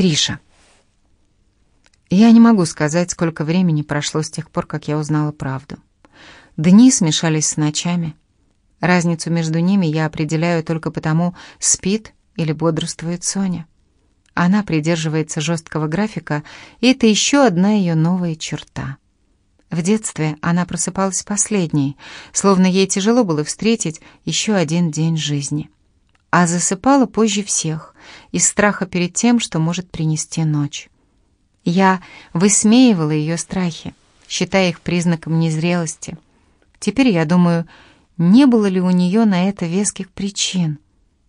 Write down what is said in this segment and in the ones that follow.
Триша. Я не могу сказать, сколько времени прошло с тех пор, как я узнала правду. Дни смешались с ночами. Разницу между ними я определяю только потому, спит или бодрствует Соня. Она придерживается жесткого графика, и это еще одна ее новая черта. В детстве она просыпалась последней, словно ей тяжело было встретить еще один день жизни. А засыпала позже всех, из страха перед тем, что может принести ночь. Я высмеивала ее страхи, считая их признаком незрелости. Теперь я думаю, не было ли у нее на это веских причин?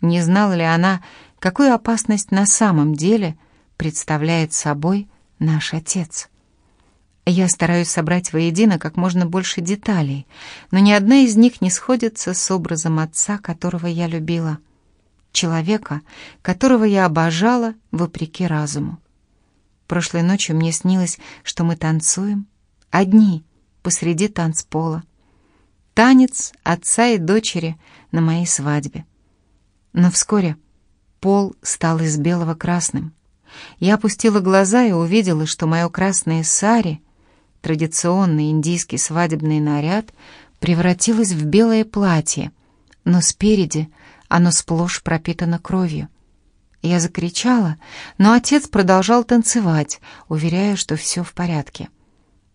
Не знала ли она, какую опасность на самом деле представляет собой наш отец? Я стараюсь собрать воедино как можно больше деталей, но ни одна из них не сходится с образом отца, которого я любила. Человека, которого я обожала вопреки разуму. Прошлой ночью мне снилось, что мы танцуем, одни, посреди танцпола. Танец отца и дочери на моей свадьбе. Но вскоре пол стал из белого красным. Я опустила глаза и увидела, что мое красное сари — традиционный индийский свадебный наряд превратилось в белое платье, но спереди оно сплошь пропитано кровью. Я закричала, но отец продолжал танцевать, уверяя, что все в порядке.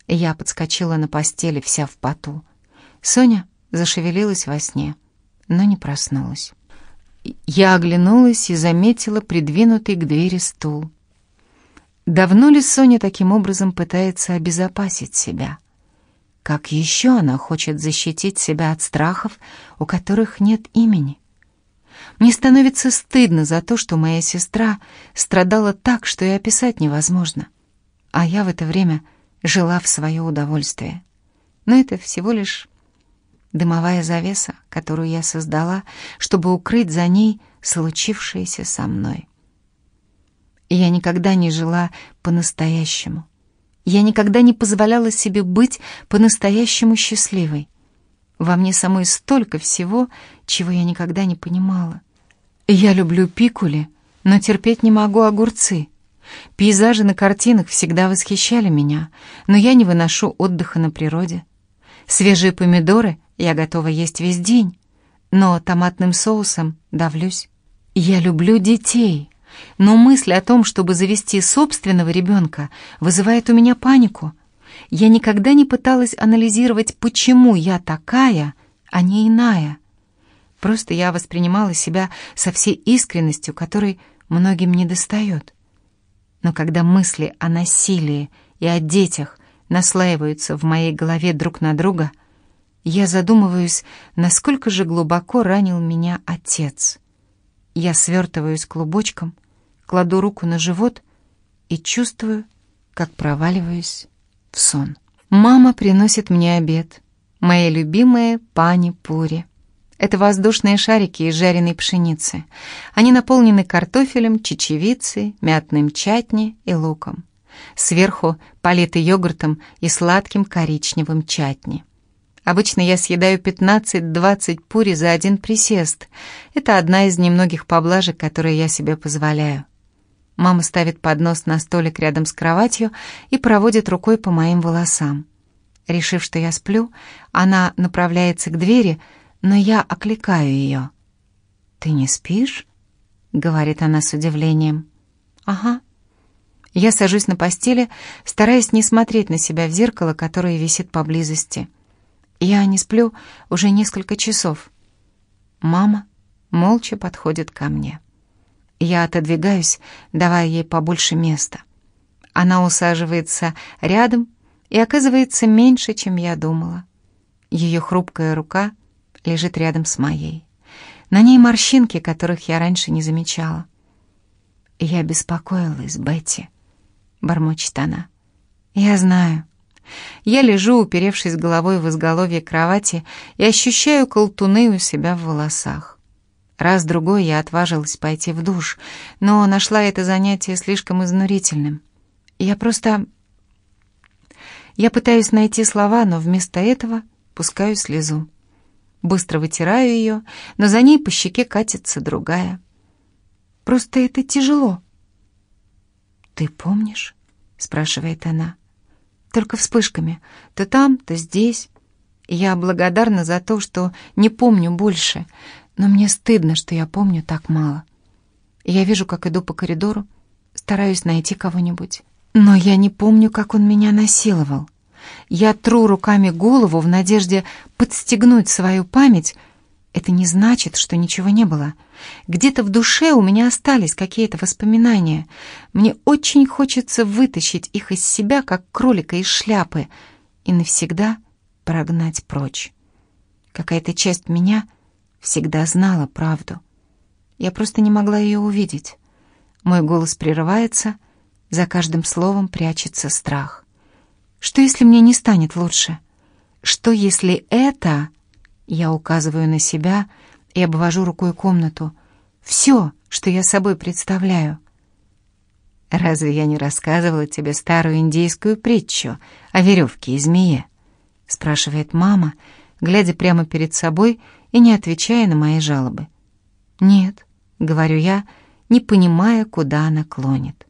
Я подскочила на постели, вся в поту. Соня зашевелилась во сне, но не проснулась. Я оглянулась и заметила придвинутый к двери стул. Давно ли Соня таким образом пытается обезопасить себя? Как еще она хочет защитить себя от страхов, у которых нет имени? Мне становится стыдно за то, что моя сестра страдала так, что и описать невозможно. А я в это время жила в свое удовольствие. Но это всего лишь дымовая завеса, которую я создала, чтобы укрыть за ней случившееся со мной. Я никогда не жила по-настоящему. Я никогда не позволяла себе быть по-настоящему счастливой. Во мне самой столько всего, чего я никогда не понимала. Я люблю пикули, но терпеть не могу огурцы. Пейзажи на картинах всегда восхищали меня, но я не выношу отдыха на природе. Свежие помидоры я готова есть весь день, но томатным соусом давлюсь. Я люблю детей, но мысль о том, чтобы завести собственного ребенка, вызывает у меня панику. Я никогда не пыталась анализировать, почему я такая, а не иная. Просто я воспринимала себя со всей искренностью, которой многим не достает. Но когда мысли о насилии и о детях наслаиваются в моей голове друг на друга, я задумываюсь, насколько же глубоко ранил меня отец. Я свертываюсь клубочком — кладу руку на живот и чувствую, как проваливаюсь в сон. Мама приносит мне обед. Мои любимые пани-пури. Это воздушные шарики из жареной пшеницы. Они наполнены картофелем, чечевицей, мятным чатни и луком. Сверху политы йогуртом и сладким коричневым чатни. Обычно я съедаю 15-20 пури за один присест. Это одна из немногих поблажек, которые я себе позволяю. Мама ставит поднос на столик рядом с кроватью и проводит рукой по моим волосам. Решив, что я сплю, она направляется к двери, но я окликаю ее. «Ты не спишь?» — говорит она с удивлением. «Ага». Я сажусь на постели, стараясь не смотреть на себя в зеркало, которое висит поблизости. Я не сплю уже несколько часов. Мама молча подходит ко мне. Я отодвигаюсь, давая ей побольше места. Она усаживается рядом и оказывается меньше, чем я думала. Ее хрупкая рука лежит рядом с моей. На ней морщинки, которых я раньше не замечала. «Я беспокоилась, Бетти», — бормочет она. «Я знаю». Я лежу, уперевшись головой в изголовье кровати, и ощущаю колтуны у себя в волосах. Раз-другой я отважилась пойти в душ, но нашла это занятие слишком изнурительным. Я просто... Я пытаюсь найти слова, но вместо этого пускаю слезу. Быстро вытираю ее, но за ней по щеке катится другая. Просто это тяжело. «Ты помнишь?» — спрашивает она. «Только вспышками. То там, то здесь. Я благодарна за то, что не помню больше, но мне стыдно, что я помню так мало. Я вижу, как иду по коридору, стараюсь найти кого-нибудь. Но я не помню, как он меня насиловал. Я тру руками голову в надежде подстегнуть свою память. Это не значит, что ничего не было. Где-то в душе у меня остались какие-то воспоминания. Мне очень хочется вытащить их из себя, как кролика из шляпы, и навсегда прогнать прочь. Какая-то часть меня всегда знала правду. Я просто не могла ее увидеть. Мой голос прерывается, за каждым словом прячется страх. Что, если мне не станет лучше? Что, если это... Я указываю на себя и обвожу рукой комнату. Все, что я собой представляю. «Разве я не рассказывала тебе старую индейскую притчу о веревке и змее?» — спрашивает мама, глядя прямо перед собой и не отвечая на мои жалобы. «Нет», — говорю я, не понимая, куда она клонит.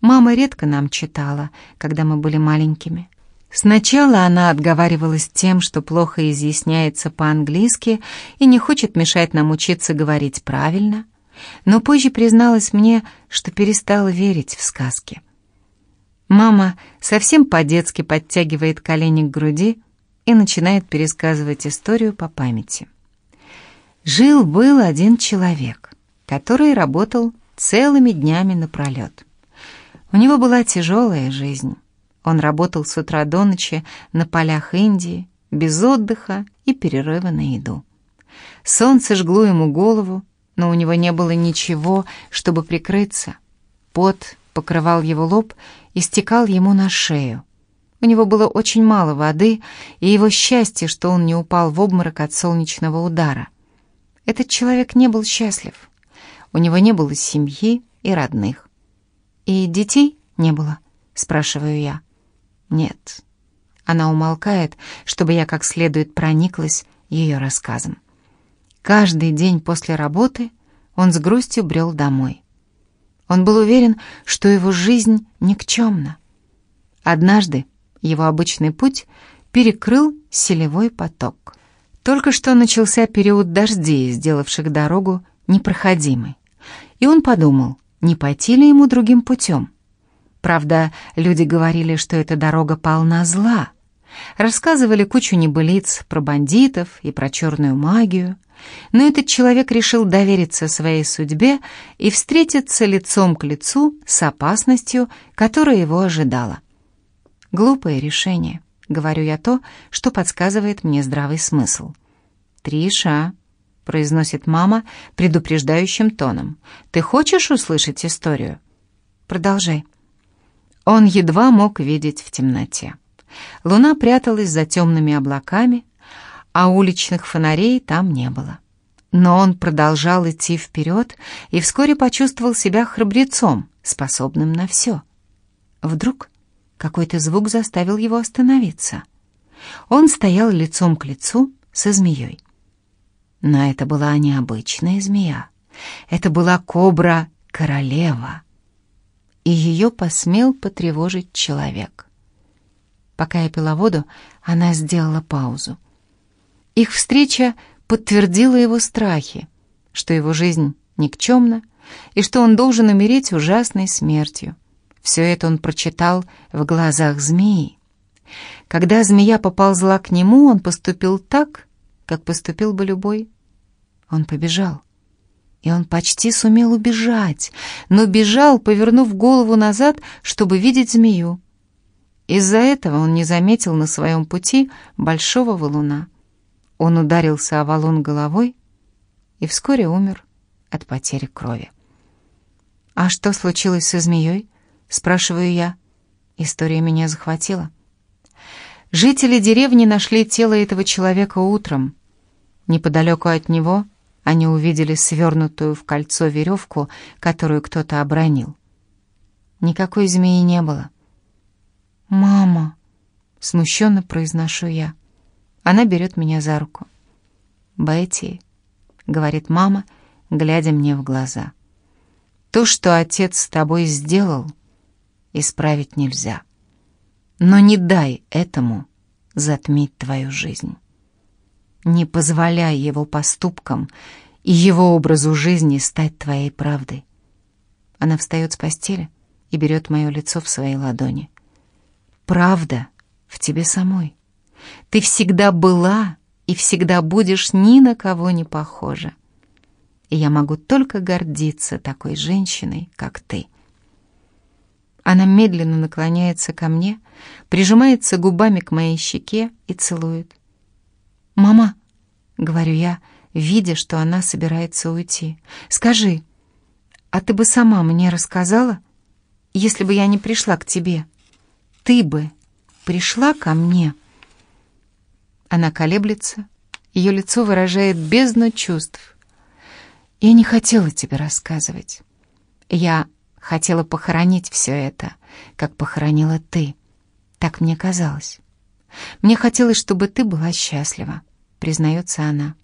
Мама редко нам читала, когда мы были маленькими. Сначала она отговаривалась тем, что плохо изъясняется по-английски и не хочет мешать нам учиться говорить правильно, но позже призналась мне, что перестала верить в сказки. Мама совсем по-детски подтягивает колени к груди и начинает пересказывать историю по памяти. Жил-был один человек, который работал целыми днями напролет. У него была тяжелая жизнь. Он работал с утра до ночи на полях Индии, без отдыха и перерыва на еду. Солнце жгло ему голову, но у него не было ничего, чтобы прикрыться. Пот покрывал его лоб и стекал ему на шею. У него было очень мало воды, и его счастье, что он не упал в обморок от солнечного удара. Этот человек не был счастлив. У него не было семьи и родных. «И детей не было?» — спрашиваю я. «Нет». Она умолкает, чтобы я как следует прониклась ее рассказом. Каждый день после работы он с грустью брел домой. Он был уверен, что его жизнь никчемна. Однажды его обычный путь перекрыл селевой поток. Только что начался период дождей, сделавших дорогу непроходимой. И он подумал, не пойти ли ему другим путем. Правда, люди говорили, что эта дорога полна зла. Рассказывали кучу небылиц про бандитов и про черную магию. Но этот человек решил довериться своей судьбе и встретиться лицом к лицу с опасностью, которая его ожидала. Глупое решение, говорю я то, что подсказывает мне здравый смысл. «Триша», — произносит мама предупреждающим тоном, «ты хочешь услышать историю?» «Продолжай». Он едва мог видеть в темноте. Луна пряталась за темными облаками, а уличных фонарей там не было. Но он продолжал идти вперед и вскоре почувствовал себя храбрецом, способным на все. Вдруг какой-то звук заставил его остановиться. Он стоял лицом к лицу со змеей. Но это была необычная змея. Это была кобра-королева. И ее посмел потревожить человек. Пока я пила воду, она сделала паузу. Их встреча подтвердила его страхи, что его жизнь никчемна и что он должен умереть ужасной смертью. Все это он прочитал в глазах змеи. Когда змея поползла к нему, он поступил так, как поступил бы любой. Он побежал. И он почти сумел убежать, но бежал, повернув голову назад, чтобы видеть змею. Из-за этого он не заметил на своем пути большого валуна. Он ударился о валун головой и вскоре умер от потери крови. «А что случилось со змеей?» — спрашиваю я. История меня захватила. Жители деревни нашли тело этого человека утром. Неподалеку от него они увидели свернутую в кольцо веревку, которую кто-то обронил. Никакой змеи не было. «Мама!» — смущенно произношу я. Она берет меня за руку. «Бетти», — говорит мама, глядя мне в глаза, — «то, что отец с тобой сделал, исправить нельзя. Но не дай этому затмить твою жизнь. Не позволяй его поступкам и его образу жизни стать твоей правдой. Она встает с постели и берет мое лицо в свои ладони. Правда в тебе самой. Ты всегда была и всегда будешь ни на кого не похожа. И я могу только гордиться такой женщиной, как ты. Она медленно наклоняется ко мне, прижимается губами к моей щеке и целует. «Мама», — говорю я, видя, что она собирается уйти, — «скажи, а ты бы сама мне рассказала, если бы я не пришла к тебе? Ты бы пришла ко мне?» Она колеблется, ее лицо выражает бездну чувств. «Я не хотела тебе рассказывать. Я хотела похоронить все это, как похоронила ты. Так мне казалось. Мне хотелось, чтобы ты была счастлива, признается она.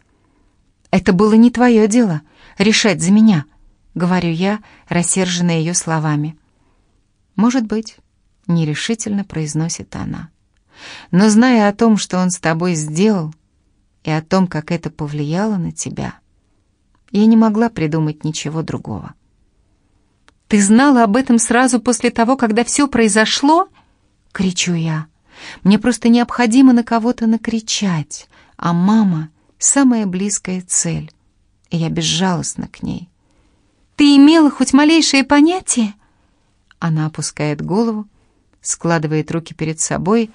Это было не твое дело решать за меня, говорю я, рассерженная ее словами. Может быть, нерешительно произносит она. Но зная о том, что он с тобой сделал, и о том, как это повлияло на тебя, я не могла придумать ничего другого. «Ты знала об этом сразу после того, когда все произошло?» — кричу я. Мне просто необходимо на кого-то накричать, а мама — самая близкая цель, и я безжалостна к ней. «Ты имела хоть малейшее понятие?» Она опускает голову, складывает руки перед собой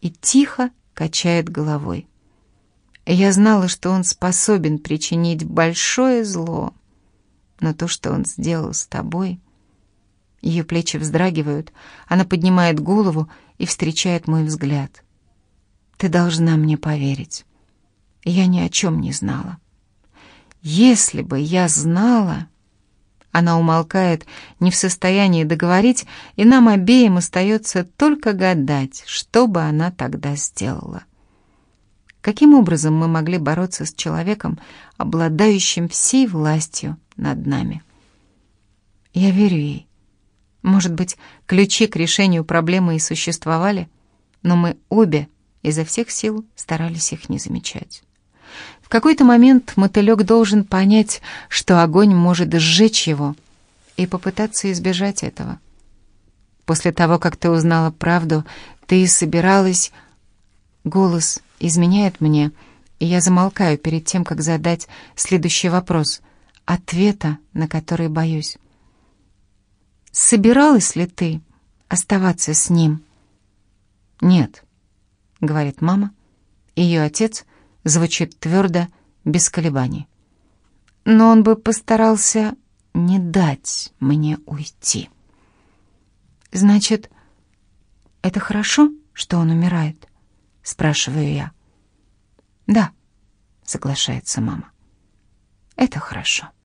и тихо качает головой. Я знала, что он способен причинить большое зло, но то, что он сделал с тобой... Ее плечи вздрагивают, она поднимает голову и встречает мой взгляд. Ты должна мне поверить. Я ни о чем не знала. Если бы я знала... Она умолкает, не в состоянии договорить, и нам обеим остается только гадать, что бы она тогда сделала. Каким образом мы могли бороться с человеком, обладающим всей властью над нами? Я верю ей. Может быть, ключи к решению проблемы и существовали, но мы обе изо всех сил старались их не замечать. В какой-то момент мотылек должен понять, что огонь может сжечь его, и попытаться избежать этого. После того, как ты узнала правду, ты собиралась... Голос изменяет мне, и я замолкаю перед тем, как задать следующий вопрос, ответа на который боюсь. Собиралась ли ты оставаться с ним? Нет, говорит мама. Ее отец звучит твердо, без колебаний. Но он бы постарался не дать мне уйти. Значит, это хорошо, что он умирает? Спрашиваю я. Да, соглашается мама. Это хорошо.